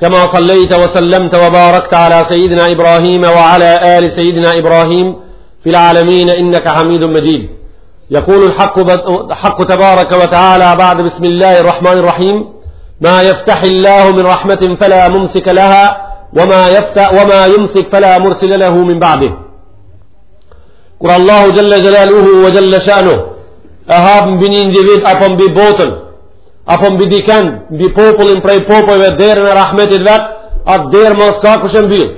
كما صليت وسلمت وباركت على سيدنا إبراهيم وعلى آل سيدنا إبراهيم في العالمين إنك حميد مجيد يقول الحق, الحق تبارك وتعالى بعد بسم الله الرحمن الرحيم ما يفتح الله من رحمة فلا ممسك لها وما, يفتح وما يمسك فلا مرسل له من بعده قل الله جل جلاله وجل شأنه أهاب بنين جبيت أفن ببوتن apo mbi diken, mbi popullin prej popujve derën e rahmetit vet, atë derë mo s'ka kush e mbyll.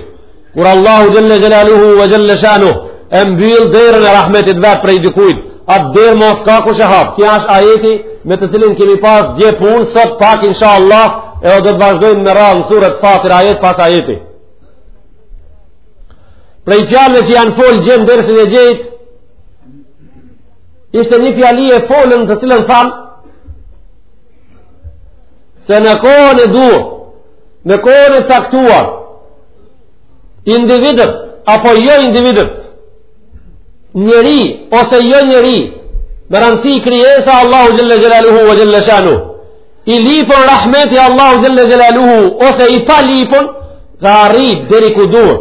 Kur Allahu xhel-le xhelaluhu ve xhel-le shanuhu e mbyll derën e rahmetit vet prej dikujt, atë derë mo s'ka kush e hap. Ky është ajeti me të cilin kemi pas dje punë sot pak inshallah, edhe do të vazhdojmë me radhë në suret Fatir ajet pas ajeti. Prej fjalëve që janë fol dje n'dersin e djehit, Ishte një fjali e folun të cilën thamë, se në kohën e duhur, në kohën e caktuar, individët, apo jo individët, njeri, ose jo njeri, me rëndësi krijesa e Allahut xhel-le xhelaluhu ve xhel-le shanuhu, i lypun rahmeti i Allahut xhel-le xhelaluhu, ose i palypun, dhe arrit deri ku duhet,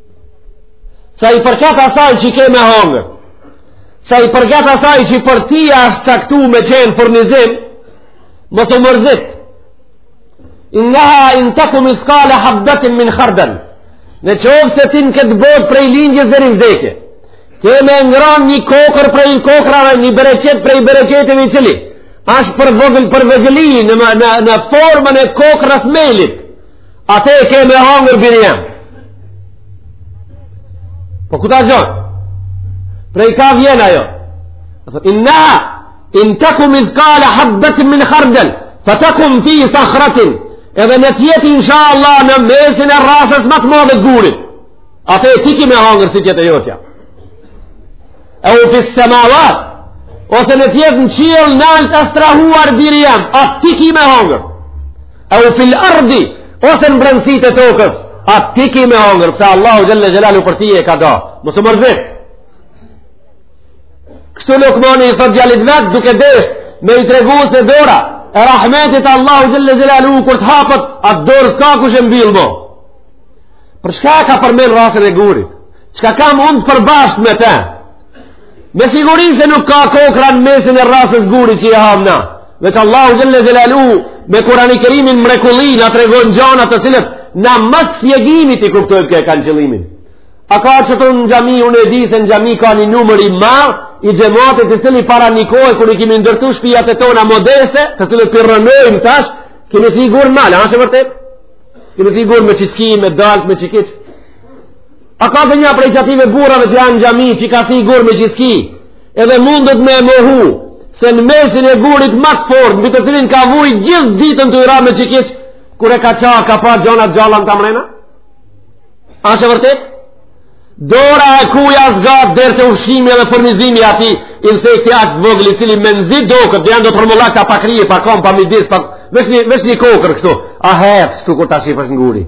Sa i përket asaj që ke me hangër, sa i përket asaj që për ti ashtë caktu me qenë furnizim, mos u mërzit. Inneha in teku mithkale habbetin min khardel, në qoftë se ti në këtë botë prej lindjes deri n'vdekje, ke me ngron një kokërr prej kokrrave, një bereqet prej bereqeteve i cili, ashtë për vogël për vogëli në, në, në formën e kokrrës melit, Atë e ke me hangër biri jem. Po ku ta gjejmë? Prej ka vjen ajo. Inna, in teku mithkale habbetin min khardel, fetekun fi sakhratin, edhe në t'jetë insha Allah në mesin e rrasës më të madhe gurit. Atë ti ki me hangër si t'jetë e jotja. Eu fis-semavat, ose në t'jetë në qiell nalt e strehuar biri jem, atë ki me hangër. Au fil ardi, ose në brendësit e tokës, atë ti ki me hongër, pse Allahu xhel-le xhelaluhu për ti e ka da, mos u mërzit. Kështu Lukmani i thot djalit vet duke desht, me i tregu se dora, e rahmetit Allahut xhel-le xhelaluhu kur të hapet, atë dorë s'ka kush e mbyll mo. Për çka ka përmend rrasën e gurit? Çka kam unë të përbashkët me te? Me siguri se nuk ka kokrra në mesin e rrasës gurit që i hamë na. Veç Allahu xhel-le xhelaluhu me Kurani Kerimin mrekulli na tregon gjana të cilat na mas shpjegimit i kuptojmë ku e kanë qëllimin. A ka këtu në xhami, unë e di se në xhami ka një numër i madh i xhematit të cilët para një kohe, kur i kemi ndërtu shpijat e tona modeste, të cilat pi rrënojmë tash, kemi thy gurë n'mal, a është vërtet? Kemi thy gurë me qyski, me daltë, me çekiç. A ka të një prej qative burrave që janë n'xhami, që ka thy gurë me qyski, edhe mundet me mohu, se në mesin e gurit ma të fort, mbi të cilin ka vuj gjithë ditën tu i ra me çekiç, kur e ka ça, ka pa gjana t'gjalla n'ta mrena? Asht e vërtet? Dora e kujt a zgatë deri te ushqimi dhe furnizimi i atij insekti aq t'vogël, i cili mezi doket, dhe janë do të rrumullakta, pa krye, pa kam, pa midis, pa... Veç një, veç një kokërr kështu, a hefë kështu kur ta shifësh në guri.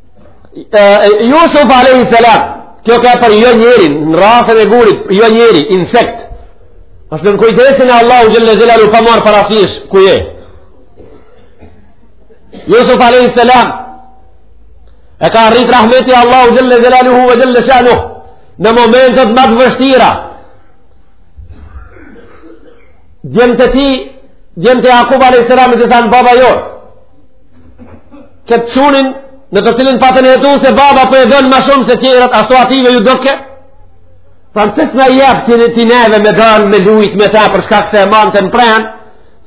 Jusuf Alejhi Selam, kjo ka për jo njeri, në rrasën e gurit, jo njeri, insekt, asht nën kujdesin e Allahut xhel-le xhelaluhu pa marrë parasish, ku je? Jusuf Alejhi Selam, e ka arrit rahmeti i Allahut xhel-le xhelaluhu ve xhel-le shanuhu, në momentet ma të vështira, djemtë e tij, djemtë e Jakub Alejhi Selam, i thanë baba jonë, këtë çunin në të cilin patën hetu se baba po e don ma shumë se tjerët ashtu ative ju doke Thanë, pse s'na jep ti neve me dalë me lujt me te për shkak se e mante në prehën,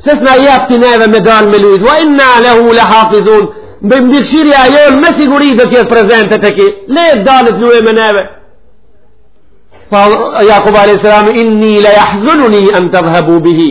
pse s'na jep ti neve me dalë me lujt, va inna lehu le hafizun, mbikqyrja jonë me siguri do t'jetë prezente te ky, le e dalë të luje me neve. Tha Jakub a.s. inni le jahzununi en tedhhebu bihi,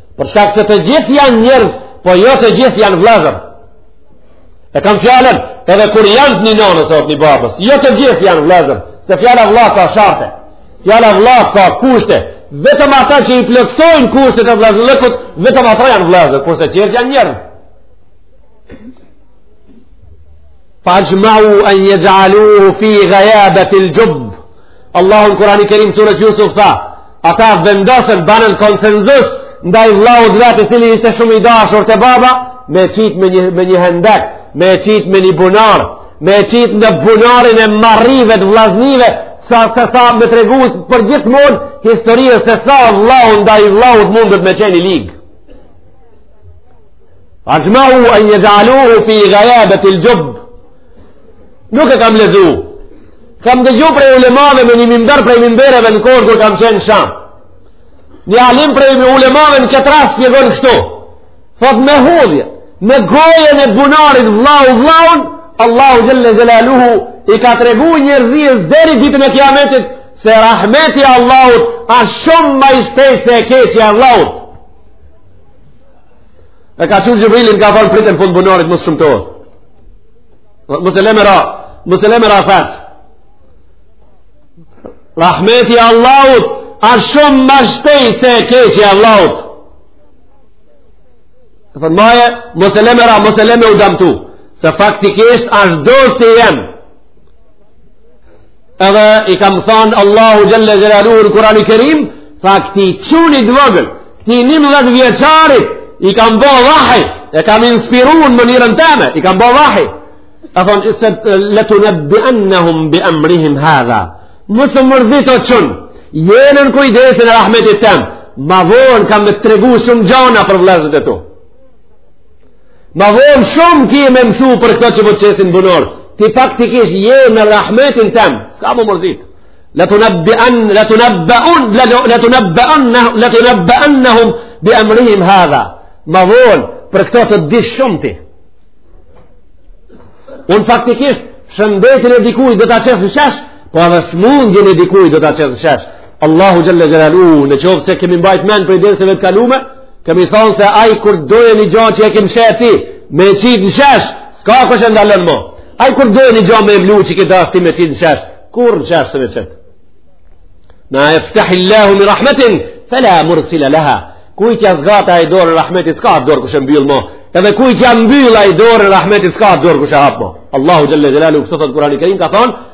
Për shkak se të gjithë janë njerëz, po jo të gjithë janë vllazër. E kam fjalën, edhe kur janë të një nanës o të një babës, jo të gjithë janë vllazër, se fjala vlla ka sharte. Fjala vlla ka kushte. Vetëm ata që i plotësojnë kushtet e vllazërlikut, vetëm ata janë vllazër, kurse tjerët janë njerëz. Fajmau an yaj'aluhu fi ghayabatil jubb. Allahu në Kur'ani Kerim suret Jusuf tha, Ata vendosën banën konsenzus ndaj vllaut vet i cili ishte shumë i dashur te baba me e qit me, me një hendek, me e qit me një bunar, me e qit në bunarin e marrive të vllaznive, sa sa sa me tregu përgjithmonë historisë se sa vllau ndaj vllaut mundet me qenë i lig. Ajmau an yaj'aluhu fi ghayabati al-jubb Nuk e kam lexu. Kam dëgju prej ulemave me një mimber prej mimbereve në kohën kur kam qenë n'Sham. Një alim prej ulemave në këtë rast shpjegon kështu. Thot me hudhje, me gojën e bunarit vllau vllaun, Allahu xhel-le xhelaluhu i ka tregu njerëzisë deri n'ditën e kiametit se rahmeti i Allahut asht shumë ma i shpejt se e keqja e vllaut. E ka çu Xhibrilin ka thanë prite n'fund bunarit mos shumë të Mos e le me ra, mos e le me ra fat. Rahmeti Allahut asht shumë ma i shpejt se e keqë i Allahut. E thonë maje, mos e le me ra, mos e le me u damtu. Se faktikisht asht dosti jem. Edhe i kam thanë Allahu Xhelle Xhelalu në Kurani Kerim, tha këtij çuni të vogël, këtij njimdhetë vjeçarit, i kam bo vahi, e kam inspiru në mënyrën teme, i kam bo vahi. Ka thonë, le tunebbiennehum bi emrihim hadha, mos u mërzit o çun, je nën kujdesin e rahmetit tem, ma vonë kam me të tregu shumë gjana për vllezët e tu. Ma vonë shumë ki me mësu për këto që po të qesin n'bunor. Ti faktikisht je në rahmetin tem. S'ke m'u mërzit. Le tunebbiennehum bi emrihim hadha. Ma vonë, për këto të dish shumë ti. Unë faktikisht, shëndetin e dikuj do ta qes në shesh, po edhe sëmundjen e dikuj do ta qes në shesh. Allahu Xhelle Xhelalu, në qoftë se kemi mbajt men prej derseve të kalume, kemi thonë se ai kur do një gjo që e ke mshef ti, me qit në shesh, s'ka kush e ndalën mo. Ai kur do një gjo me mlu që ke dasht ti me qit në shesh, kurrë në shesh s'ke me qit. Ma jeftahillahu min rahmetin, fela mursila leha. Kuj që zgat ai dorën e rahmetit, s'ka dorë kush e mbyll mo. Edhe kuj që mbyll ai dorën e rahmetit, s'ka dorë kush e hap mo. Allahu Xhelle Xhelalu, kështu thotë Kurani Kerim, ka thonë,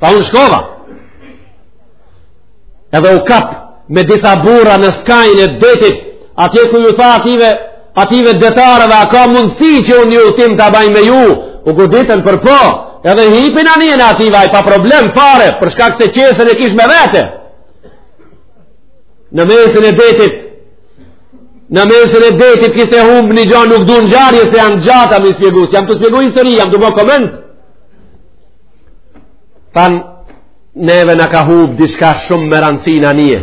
Tha unë shkova. Edhe u kap me disa burra në skajin e detit, atje ku ju tha atyve, atyve detarëve, a ka mundësi që unë nji udhtim ta baj me ju, u çuditën por po, edhe hipi n'anijen e atyve, ai pa problem fare, për shkak se qesen e kish me vete. Në mesin e detit, në mesin e detit kishte humbë një gjo nuk du ngjarje se janë gjata me i shpjegu, s'jam tu shpjegu histori, jam tu bo koment, than neve na ka hup diçka shumë me randësi në anije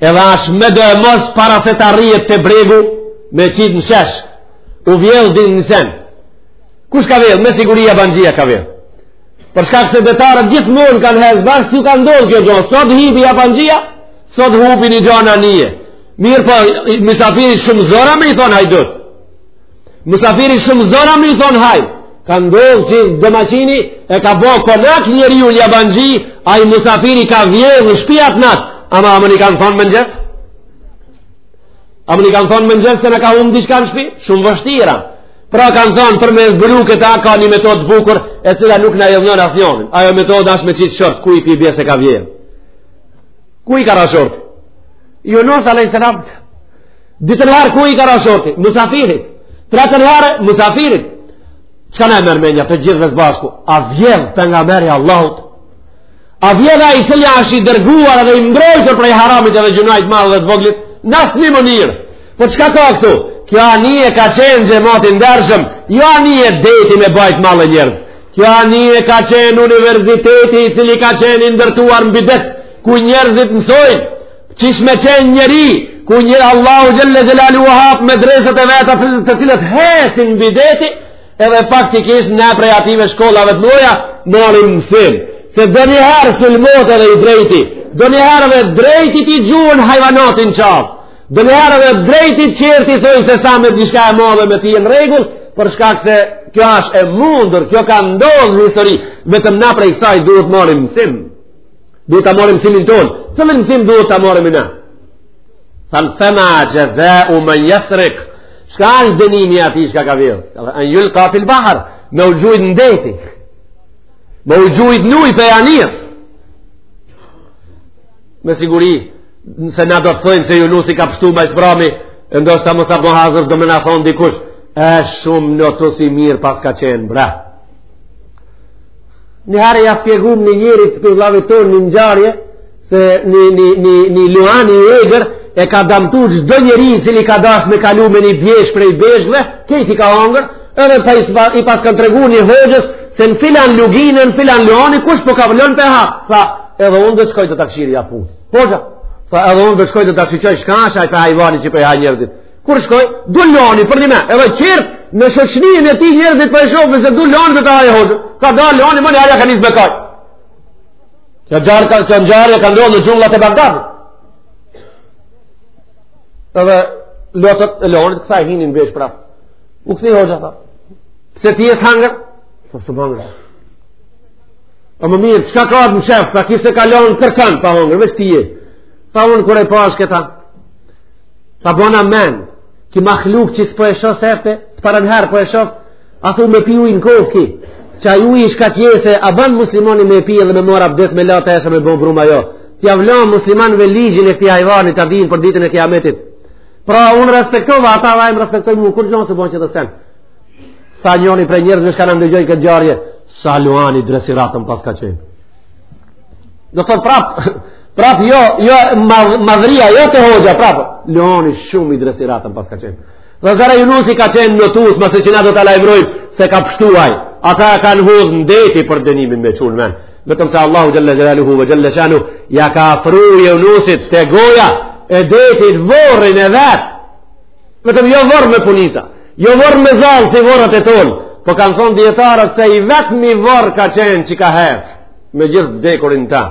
edhe asht me doemos para se të arrijet te bregu me qit në shesh u vjedh diç një sen kush ka vjedh me siguri jabanxhia ka vjedh për shkak se detarët gjithmonë kanë ec bashkë s'u ka ndodh kjo gjo sot hipi jabanxhia sot hupi një gjo në anije mirëpo misafiri shumë zor a me i thonë hajdut Musafiri shumë zor a me i thonë hajn. Ka ndodh që domaqini e ka bo konak njeriun jabanxhi, ai musafiri ka vjedh në shpi at natë. Ama a mun i kanë thonë mëngjes? A mun i kanë thonë mëngjes se na ka hum diçka në shpi? Shumë vështir a. Pra kanë thonë për me zbulu këta ka një metodë të bukur e cila nuk na e hidhnon asnjonin. Ajo metodë asht me qit short, kuj p'i bje se ka vjedh? Kuj i ka ra short? Junus alejhi se Dytën herë kujt i ka ra shorti? Musafirit. Tretën herë, musafirit. Çka na merr menja të gjithëve s'bashku? A vjedh pejgamberi i Allahut? A vjedh ai i cili është i dërguar dhe i mbrojtur prej haramit edhe gjynahit t'madh dhe të voglit? N'asnjë mënyrë. Po çka ka këtu? Kjo anije ka qenë, xhemat i ndershëm, jo anije deti me bajt mall e njerëz. Kjo anije ka qenë universiteti i cili ka qenë i ndërtuar mbi det, ku njerëzit mësojnë. Qysh me qenë njeri, ku njerëz Allahu xhele xhelaluhu hap medreset e veta të cilat hecin mbi deti, edhe faktikisht na prej atyve shkollave të mdhoja, marrim mësim. Se donjëherë sulmohet edhe i drejti, donjëherë edhe drejtit i gjuhen hajvanat n'qafë, donjëherë edhe drejti qerti thojnë se sa me diçka e madhe me ty je në rregull, për shkak se kjo është e mundur, kjo ka ndodh në histori, vetëm na prej saj duhet marrim mësim. duhet të marrim mësimin tonë cilin mësim duhet të marrim ia thanë fema xhezau men jesrik çka është dënimi atij çka ka vjedh en julka fil bahr me u gjujt në deti me u gjujt në uj prej anijes me siguri nëse na do të thojmë se Junusi ka pështu ma i sbrami e ndoshta mësa po hazër do me na thonë dikush e shumë notus i mirë paska qenë bra Njëherë ja shpjegum një njeri të për vllavit tonë një ngjarje, se një, një, një, një luan i egër e ka damtu çdo njeri i cili ka dash me kalu me një bjeshk prej bjeshkve, krejt i ka hangër, edhe pa i, spa, i paskan tregu një hoxhës, se në filan luginën, në filan luani, kush po kalon po e ha, tha, edhe unë do shkoj ta kshiri at punë. Hoxha, tha, edhe unë do shkoj ta kshiri qaj çka asht aj far hajvani që po i ha njerëzit. Kur shkoj, dul luani përnjëme, edhe qërë në shoqninë e tij njerëzit po e shofin se do luani do ta hajë hoxhën, kadal luani, më një arja ka nis me kajt. Kjo ngjarje, ka, kjo ngjarje ka ndodh në xhunglat e Bagdadit. Edhe lotët e luanit, kësa e hinin vesh prapë. U kthy hoxha, tha. Si ty s't'hangër? Tha s't'hangër. O më mirë, çka ka atë në shefë, ta kise ka lan kërkan, pa hangër, veç tye. Tha unë kur e pashë këta, tha bona men ky mahluk që s'po e shoh veçse të parën herë po e shoh a thu me pi uj n'kovë ky qaj uj çka jet a ban muslimani me pi edhe me marr abdes me la tesha me bon brum a jo t'jau lo muslimanve ligjin e këti hajvani ta dinë për ditën e kiametit pra unë respektova ata dhe aj më respektoj mu kur gjonë se bon qet sen tha njoni prej njerëzve çka e ndëgjoj këtë ngjarje tha luani dresiratën paska qenë Do të prap, prap jo, jo madhnia, jo te hoxha, prap. Leoni shumë i drestiratën pas ka qenë. Dhe zara Junusi ka qenë në tus, masi që na do ta lajmërojmë se ka pshtu. Ata e kanë hudhë në det për dënimin me çu n'ven. Vetëm se Allahu Xhelle Xhelaluhu ve Xhelle Shanuhu ja ka afru Junusit te goja e detit vorrin e vet. Vetëm jo vorr me punita, jo vorr me zall si vorret e tona, po kanë thonë dijetarët se i vetmi vorr ka qenë që ka hec, me gjithë t'vdekurin n'ta,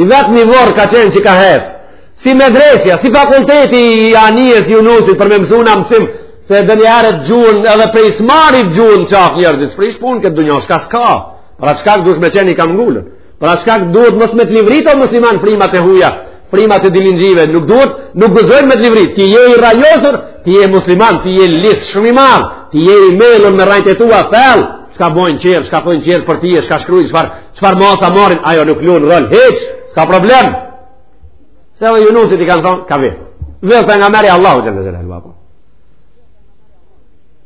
i vetmi vorr ka qenë që ka hec, si medresja, si fakulteti i anijës i Junusit për me mësu nji mësim, se do njerëz gjuhën edhe prej smirës gjuhen n'qafë njerëzit, s'prish punë n'këtë dunja, çka s'ka, pra çka ke dush me qenë i këmbëngulun. Pra çka duhet mos me të livritë o musliman frymat e huja, frymat e dilinxhive, nuk duhet, nuk guxojnë me të livritë, ti je i rrajosur, ti je musliman, ti je lis shumë i madh, ti je i mjellur me rrajt e tua thellë, çka bojnë tjert, çka thonë tjert për ti, çka shkruajnë, çfarë, çfarë masa marrin, ajo nuk luan rol hiç, s'ka problem. Se edhe Junusit i kanë thonë, ka vë. Vë nga Meri Allahu xhelle xhelaluhu.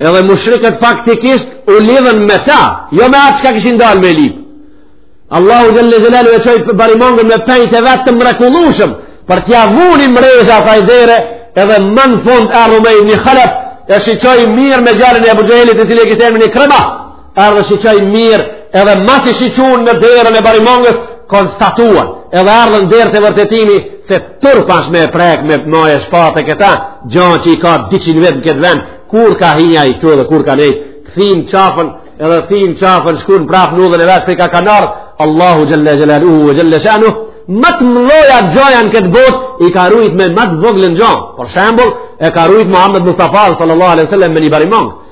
Edhe mushrikët faktikisht u lidhën me ta, jo me atë çka kishin dalë me e lyp. Allahu xhelle xhelaluhu e çoi barimangën me pejt e vet të mrekullushëm, për t'ja vnu mrezhë asaj dere, edhe më në fund e arrumej Ibni Halef, e shiqoi mirë me djalin e Ebu Xhehlit i cili e kishte emnin Ikrima, Edhe shiqoi mirë edhe masi shiqun në derën e barimangës, konstatuan edhe erdhën deri te vërtetimi se turp asht me e prek me maje shpate këtë gja që i ka 200 vjet në këtë vend, kur ka hi ai këtu edhe kur ka nejtë, kthyn qafën edhe thyn qafën shkun prap në udhën e vet prej ka kanë ardh, Allahu xhelle xhelaluhu ve xhelle shanuhu, ma të mdhajat gjana në këtë botë, i ka rujt me ma të voglën gja, për shembol, e ka rujt Muhammed Mustafa sallallahu alaihi sallam me një barimangë,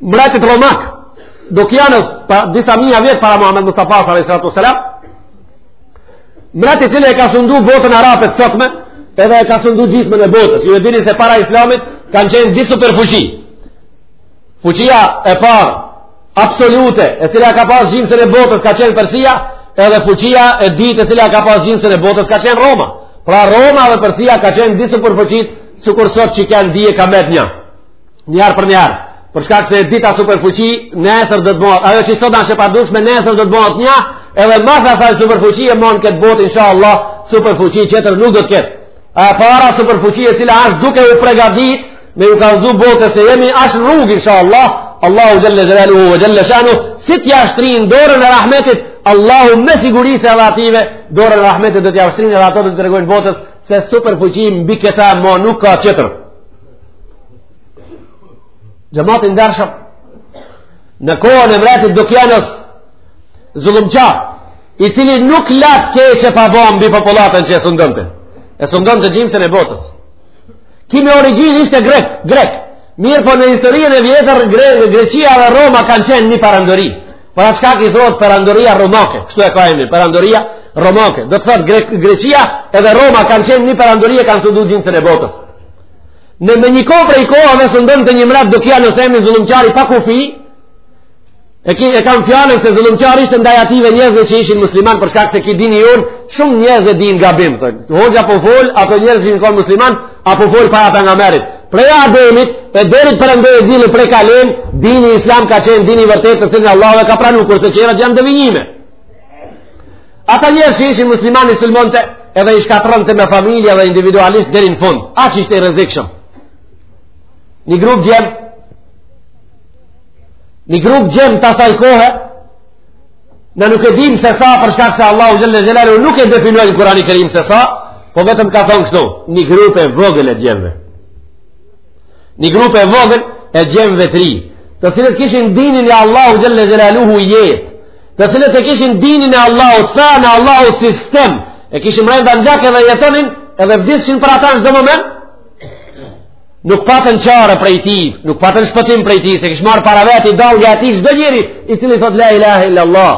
mbretit romak Dukjanus para disa mija vjet para Muhammed Mustafa s.a.s. mbreti i cili e ka sundu botën arabe t'sotme edhe e ka sundu gjymsën e botës ju e dini se para islamit kanë qenë dy superfuqi fuqia e parë absolute e cila e ka pas gjymsën e botës ka qenë Persia edhe fuqia e dytë e cila e ka pas gjymsën e botës ka qenë Roma pra Roma dhe Persia kanë qenë dy superfuqitë sikur sot që kanë dy e ka met një Njiherë për njiherë, për shkak se e dyta superfuqi, nesër do të bëhet, ajo qi sot asht e pardukshme nesër do të bëhet nja, edhe mas asaj superfuqie ma n'këtë botë, insha Allah, superfuqi tjetër nuk do të ketë. E para superfuqi e cila asht duke u pregadit, me ju kallëzu botës se e jemja asht rrugë, insha Allah, Allahu xhelle xhelaluhu ve xhelle shanuhu, si t'ja shtrin dorën e rahmetit, Allahu me siguri se edhe atyve, dorën e rahmetit do t'ja shtrin edhe ata do t'i tregojnë botës, se superfuqi mbi këta ma nuk ka tjetër. Xhemat i ndershëm, në kohën e mretit Dukjanos, zullumqar, i cili nuk la të keqe pa bo mbi popullatën që e sundonte. E sundonte gjimsën e botës. Ki me origjinë ishte grek, grek. Mirëpo në historien e vjetër, gre, Grecia dhe Roma kanë qenë një parandori. Po atë shka i thotë parandoria romake, kështu e ka emri, parandoria romake. Do të thotë Gre, Grecia edhe Roma kanë qenë një parandori e kanë sundu gjimsën e botës. Në me një kohë prej kohëve sundonte një mret Dukjanos emri, zullumqar i pakufi, e, ki, e kam fjallën se zullumqar ishte ndaj atijve njerëzve që ishin musliman, për shkak se ki dini jonë, shumë njerëz e din gabim. Thonë, hoxhë a po fol, ato njerëz ishin konë musliman, a po fol para Pejgamerit. Prej Ademit, e deri t' për ndojë e zilë prej kalen, dini islam ka qenë din i vërtetë të cilin Allahu e ka pranu, kurse qerat janë devijime. Ata njerëz që ishin musliman i sulmonte edhe i shkatrronte me familje dhe individualisht deri n'fund. Aq ishte i rrezikshëm. Një grup gjem, një grup gjem të asaj kohë, na nuk e dim se sa për shkak se Allahu Xhelle Xhelaluhu nuk e definon n'Kurani Kerim se sa, po vetëm ka thonë kështu, një grup e vogël e gjemve. Një grup e vogël e gjemve t'ri, të cilët kishin dinin e Allahu Xhelle Xhelaluhu jetë, të cilët e kishin dinin e Allahut, fenë e Allahut sistem, e kishin mrenda në gjak edhe jetonin, edhe vdishin për atë në çdo moment, nuk patën çare prej tij, nuk patën shpëtim prej tij, se kish marrë para veti dallga e tij, çdo njeri, i cili thot la ilahe illa Allah,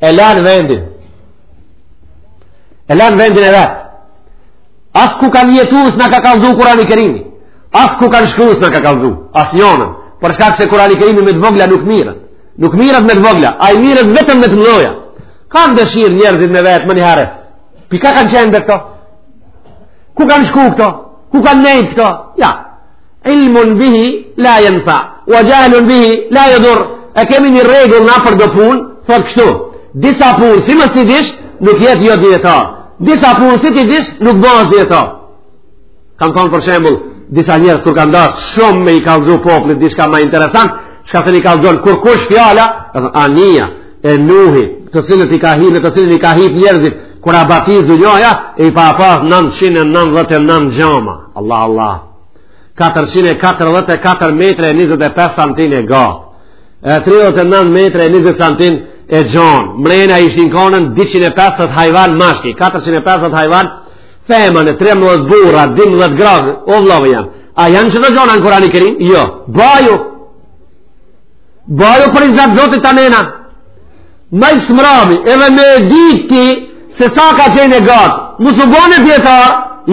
e lanë vendin, e lanë vendin e vetë, as ku kanë jetu, s'na ka kallzu Kurani Kerimi, as ku kanë shku, s'na ka kallzu, asnjonën, për shkak se Kurani Kerimi me të vogla nuk mirret, Nuk mirret me të vogla, ai mirret vetëm me të mdhaja. Kanë dëshirë njerëzit me vetë, më një herë. Pi ka kanë qenë dhe këto? Ku kanë shku këto? Ku kanë nejtë këto? Ja. Ilmun bihi la jenfa. Ua xhehlun bihi la jedurr. E kemi një regull na për do punë, thot kështu. Disa punë, si mos t'i dish, nuk jet jo dijetar. Disa punë, si t'i dish, nuk bëhesh dijetar. Kam thonë për shembul, disa njerëz kur kanë dashtë shumë me i kallzu popullit, diçka ma interesant, çka s'e kallzon kurkush, fjala, anija e Nuhit, të cilët i ka hi, në të cilën i ka hip njerëzit, kur a batis dynjaja, e i pa pas 999 xhama, Allah, Allah, 444 metre e 25 santin e gatë, 39 metre e 20 santin e gjonë, mrena ishin konën 250 hajvan mashki, 450 hajvan Femën e 13 burra, 12 gra, o vëllai jam. A janë qëto gjona në Kur'ani Kerim? Jo. Baju. Baju për rizat Zotit të nena. Ma së mrami, edhe me e dit ti se sa ka qenë e gat. Mos u bone i dijtë.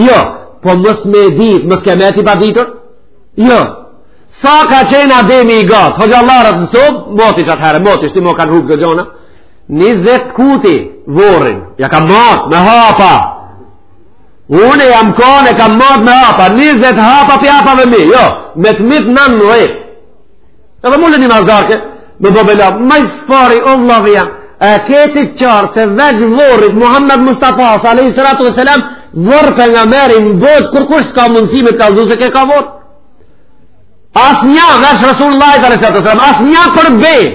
Jo. Po mos me e dit, mos ke met i paditur? Jo. Sa ka qenë Ademi i gat? Hoxhallarët në sobë, moti qatëherë, moti, shti mo kanë hupë këto gjona, 20 kuti vorrin, ja kam matë me hapa. Unë jam kon, e kam matë me hapa, 20 hapa për hapave mi, jo, me të mitë në në rejtë. Edhe mullë një mazarke, me bobela, ma së pari, o vlavi jam, e ke të qartë se veç vorrit, Muhammed Mustafa, alejhi salatu ve selam, vorr pejgamberi në botë, kurkush s'ka mundësi me të kallzu se ke ka vorr. Asnjë, veç Resulullah, alejhi salatu ve selam, asnjë për bejë,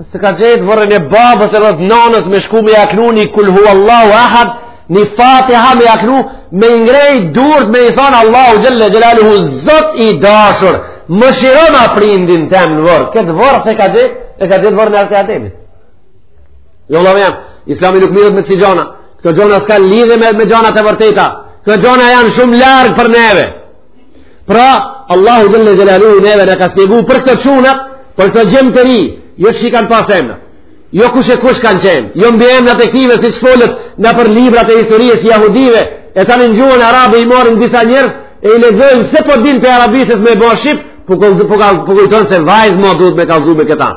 S'e ka gjetë vorrin e babës edhe të nanës me shku me ja knu një kul huvallahu ehad, një Fatiha me ja knu, me i ngrej durët me i thonë Allahu xhele xhelaluhu Zot i dashur, mëshiroma prindin tem në vorr, këtë vorr s'e ka gjetë, e ka gjetë vorrin e hazreti Ademit. Jo vlla jam, islami nuk mirret me kësi gjona, këto gjona s'kanë lidhje me, me gjona të vërteta, këto gjona janë shumë larg për neve, Pra, Allahu xhele xhelaluhu neve na ka spjegu për këta çuna, për këta djem të ri, jo që i kanë pas emna, jo kush e kush kanë qenë, jo mbi emnat e këtyve siç folet nëpër librat e historisë jahudive, e tani në gjuhën arabe i morën disa njerëz, e i lexojnë se po din prej arabishtes me bo shqip, po, po, po, po kujton se vaz ma duhet me kallzu me këta.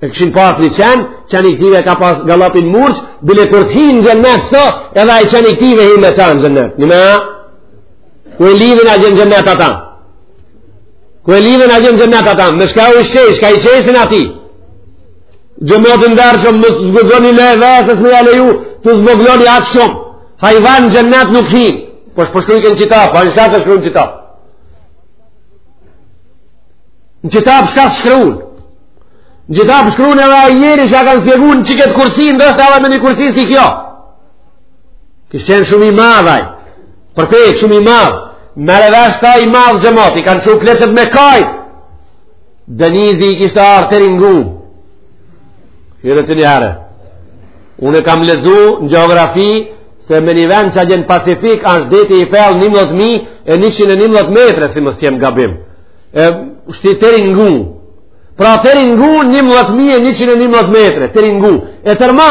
E kishin pas një qen, qeni i këtyve ka pas llagapin Murq, bile kur të hin në xhennet, sot, edhe ai qeni i këtyve hin me ta në xhennet. Një me a? Ku e lidhin atje në xhennet ata? Ku e lidhin atje në xhennet ata? Me çka e ushqejnë, çka i qesin atij? Xhemat i ndershëm, më zgëzoni le vesës me jale ju, të zbogloni atë shumë. Hajvan në xhennet nuk hin. Po ç'po shkrun në qitab, po çka të shkrun në qitab? Në qitab çka të shkrun? Në qitab e shkrun edhe ai njeri që e kanë spjegu në qikëtë kursi, dhe është edhe me një kursi si kjo. Kishte qenë shumë i madh ai. Për te, shumë i madh, merre vesh sa i madh xhemat, i kanë çu pleqtë me kajtë. Denizi i kishte ardh teri n'gu. Hire të njëherë. Unë kam lexu në gjeografi, se me një vend qatje në Pacifik, ashtë deti i fellë 11.000 e 111 metre, si mos jem gabim. E, shti teri n'gu. Pra teri n'gu 11.111 metre, teri n'gu. E tërma,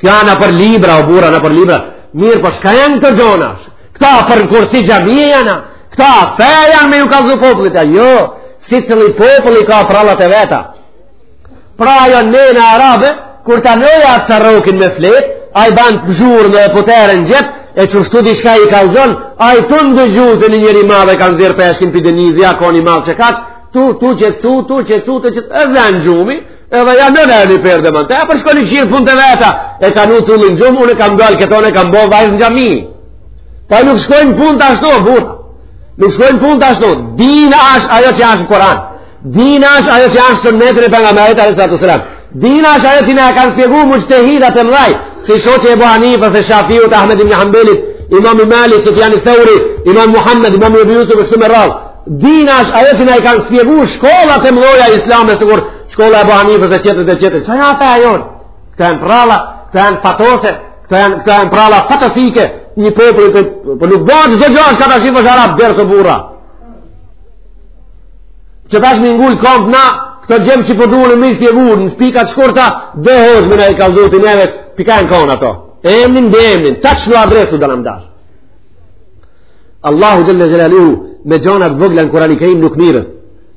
Kjo a nëpër libra, o burra, a nëpër libra. Mirë, por po çka janë këto gjona? Këta për në kursi xhamije janë, këta fe janë me ju kallzu popullit, a jo, sicili popull i ka prallat e veta. Pra ajo nëne arabe, kur ta vnojë atë carrokin me flet, ai ban zhurmë dhe potere në gjep, e qështu diçka i kallzon, ai tu ndëgju se një njeri madh e ka nxjerr peshkin prej denizi, a kon i madh qe kaq, tu, tu qetësu, tu qetësu, tu qetësu, e zan gjumi, Edhe ajo nëna e një përdhe më të e për shkon i kqir punët e veta e ka vnu të lënë gjumë unë e kam dalë këtone e kam bo vaz në xhami po nuk shkojnë punët ashtu burra nuk shkojnë punët ashtu dini asht ajo që asht Kuran dini asht ajo që asht sunneti Pejgamberit alejhi salatu selam dini asht ajo që na e kanë spjegu muxhtehidat e mdhaj si shoqi Ebu Hanifes e Shafiut Ahmed ibn Hambelit imam Malik Sufjani Theuri imam Muhammed imam Ebu Jusuf kështu me radhë Dini është ajo që na i kanë spjeguar shkollat e mëdha islame sikur shkolla e Abu Hanifës e tjetër e tjetër. Çfarë janë ata ajo? Këta janë prralla, këta janë fatose, këta janë këta janë prralla fatosike, një popull që po nuk bëhet çdo gjë çka ta shifësh arab ders, o burra. Qetash m'i ngul komb na këta gjem që po duan me i spjegu në pika të shkurta, do hoz më ai ka zotin edhe pika në kon ato. Emrin, mbiemrin, tash në adresë do na ndash. Allahu xhelle xhelaluhu me gjona t'vogla n'Kurani Kerim nuk mirret.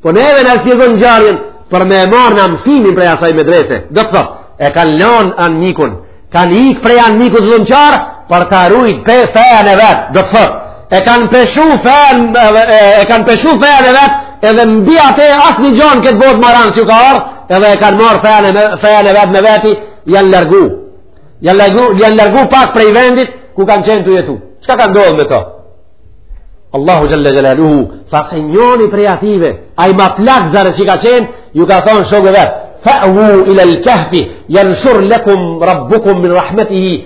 Po neve na e spjegon ngjarjen, për me e marrë na mësimin prej asaj medrese. Do të thot, e kanë lanë anmikun, kanë ikë prej anmikut zullumqar, për ta rujt fejën e vet. Do të thot, e kanë peshu fejën e kanë peshu fejën e vet, edhe mbi atë asnjë gjo n'këtë botë ma ranë s'u ka ardh, edhe e kanë marrë fejën e vet me veti, janë largu. Janë largu, janë largu pak prej vendit ku kanë qenë tu jetu. Çka ka ndodhë me to? Allahu Xhelle Xhelaluhu, tha se njoni prej ative, ai ma plak zare që ka qenë, ju ka thonë shokëve t'vet, fa'vu ilal kahfi janshur lekum rabbukum min rahmetihi,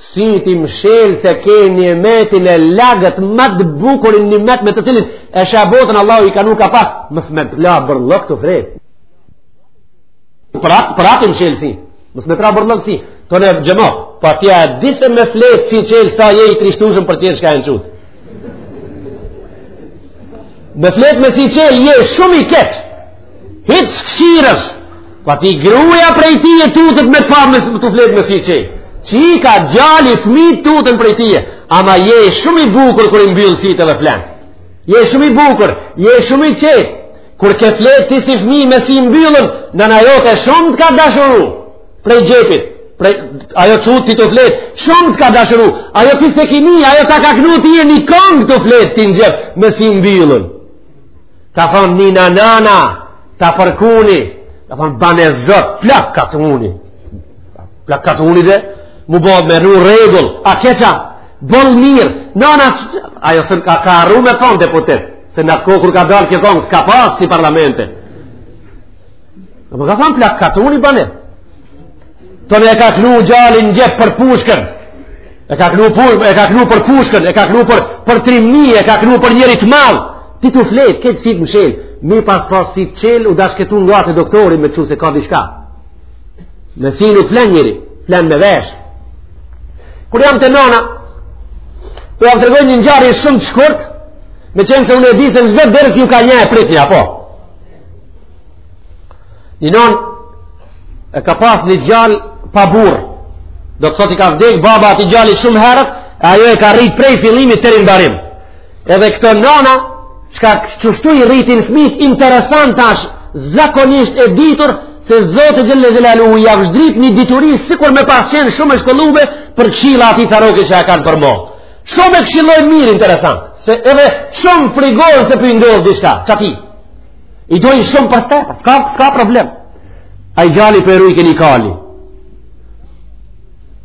Sitë i mshel se ke nimetin e Allahut më të bukurin nimet me të cilin e sheh botën Allahu i ka vnu kapak mos me të ra bërllok të fred pra, pra t'i mshel sitë mos me të ra bërllok sitë në gjumë pa po t'ja dish me flet si çel sa je i trishtushëm për tjerë çka e në tut me flet me si çel je shumë i keq hiç s'kshiresh Pa ti gruja prej tije tutet me pa me tu flet me si çel. Çika, gjali, fmi tuten prej tije. Ama je shumë i bukur kur i mbyll sitë edhe flen. Je shumë i bukur, je shumë i qetë. Kur ke flet ti si fmi me si mbyllën, nana jote shumë të ka dashuru. Prej gjepit, prej, ajo që ti tu flet, shumë të ka dashuru. Ajo ti s'e ke ni, ajo ta ka knu tije një kongë tu flet ti në gjep me si mbyllën. ka thonë nina nana ta përkuni ka thonë bane zot plak katuni plak katuni dhe mu bo me rru rregull a keqa boll mirë nana ajo s'e ka, ka rru me thonë deputet se n'at kohë kur ka dalë kjo kongë s'ka pasë si parlamente po ka thonë plak katuni bane Tonë e ka klu gjalin n'gjep për pushkën, e ka klu, push, e ka klu për pushkën, e ka klu për, për trimni, e ka klu për njeri t'madh, ti të fletë, ke sytë mshelë, mi pas pas sytë çelë, u dashke tu nga te doktori me çu se ka diçka. Me sy nuk flen njeri, flen me veshë. Kur jam te nona, po jau tregoj një ngjarje shumë të shkurt, meqenëse unë e di se në zbet dherës ju ka një e pritnja, apo. Një nënë e ka pas një gjalë pa burrë. Do të thotë i ka vdekë baba atij gjalit shumë herët, e ajo e ka rritë prej fillimit deri n'mbarim. Edhe këto nana, çka qështu i rritin fmit, interesant tash, zakonisht e ditur, se Zoti xhele xhelaluhu jav zhdryp një dituri, sikur me pas qenë shumë e shkollume, për këshilla atij carroku që e kanë për mo. Shumë e këshillojnë mirë interesant, se edhe shumë frigohen se po i ndodh diçka, qatij. I dojnë shumë për s'tepër, s'ka, s'ka problem. Ai gjali po e rujke një kali.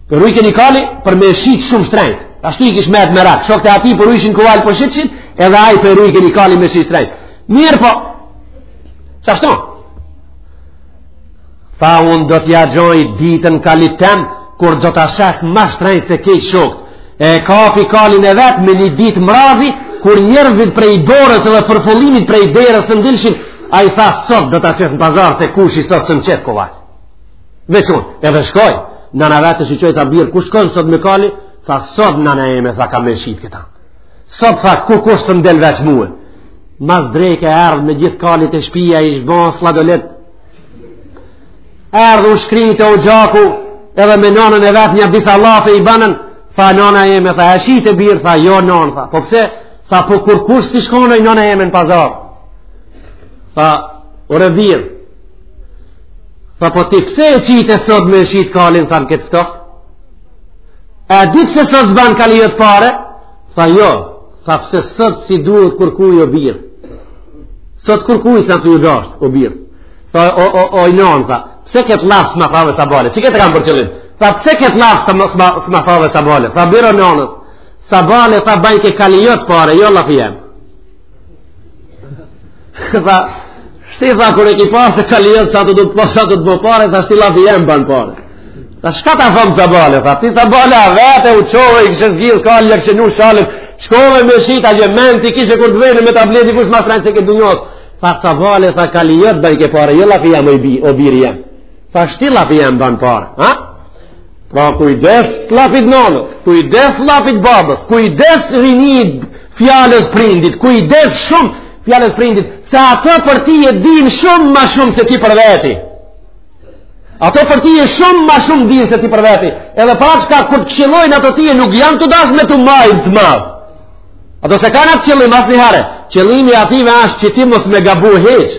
Po e rujke një kali për me shit shumë shtrejt. Ashtu i kish met merak. Shokët e atij po rujshin kual po shitshin, edhe ai po e rujke një kali me shit shtrejt. Mirëpo, qashtu? Tha unë do t'ja gjoj ditën kalit tem, kur do ta shes ma shtrejt se krejt shokët. E kapi kalin e vet me një ditë mrazi, kur njerëzit prej borës edhe prej fllimit prej derës s'dilshin, ai tha sot do ta qes në pazar se kushi sot s'qet kuaj. Veç un, edhe shkoj, nana vet e shiqoj tha birë, ku shkon sot me kali, tha sot nana eme tha kam me shit këta. Sot tha kurkush s'del veç mue. Mas dreke erdh me gjithë kali te shpia ish bo sladoled. Erdh u shkri te oxhaku edhe me nonën e vet nja disa llafe i banën. Tha nona eme tha e shite birë, tha jo nonë, tha. Po pse? Tha po kurkush s'ish konë oj nona eme në pazar. Tha ore birë. Tha po ti pse e qite sot me shit kalin, tha në këtë ftohtë. A e di pse sot s'ban kali jot pare? Tha jo, tha pse sot s'i duhet kurkuj o birë. Sot kurkuj s'a tu ju dasht o birë. Tha o, o, oj non, tha, pse këtë llaf s'ma thave sabahle? Qëkëtë kam për qëllim? Tha pse këtë llaf s'ma thave sabahle? Tha birë o nonës, sabahle tha bajke kali jot pare, jo llafi jem. Këta, tashti tha, kur e ki parë se kali jot, sa të du të po, sa të të po pare, tashti llafi jem ban pare. Tha, çka ta thom sabahle, tha, ti sabahle vetë u çove, i kishe gjithë, kalin e kishe, një shalë, shkove me shit, çë mend ti kishe kur të vejnë me ta ble ty, kush ma srejnë se këtë dynjas. Tha, sabahle, tha, kali jot bënke pare, e jo llafi jem, o biri jem. Tashti llafi jem ban pare, ha? Pra kujdes llafit nanës, kujdes llafit babës, kujdes rini fjalës prindit, kujdes shumë fjalës prindit, se ato për ti e din shumë ma shumë se ti për veti. Ato për ti e shumë ma shumë din se ti për veti. Edhe pra çka kur të këshilojnë ato tye nuk janë tu dasht me t'u majt të madh. Ato s'e kanë atë qëllim asnjihere. Qëllimi i atyve ashtë që ti mos me gabu hiç.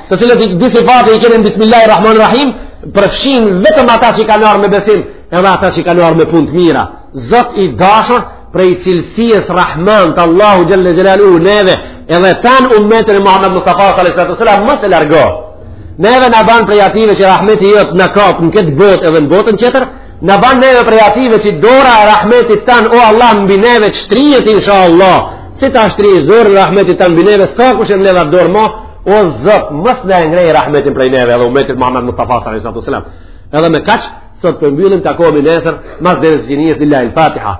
të cilët i dy sifate i kemi në Bismillah Rahman Rahim, përfshin vetëm ata që i kanë ardh me besim, edhe ata që i kanë ardh me punë të mira. Zot i dashur, prej cilësisë Rahman të Allahut xhelle xhelaluhu, neve edhe tanë umetin e Muhammed Mustafa s.a.s. mos e largo. Neve na ban prej atyve që Rahmeti jot na kap në këtë botë edhe në botën tjetër, na ban neve prej atyve që dora e Rahmetit tand, o Allah, mbi neve shtrihet, insha Allah, si të shtrihet dora e Rahmetit tand, mbi neve, s'ka kush e mledh atë dorë ma, O Zot, mos na e ngrej rahmetin prej neve edhe umetit Muhammed Mustafa sallallahu alaihi wasallam. Edhe me kaç sot përmbyllim takohemi nesër, mas derës gjinjes lillahi al-Fatiha.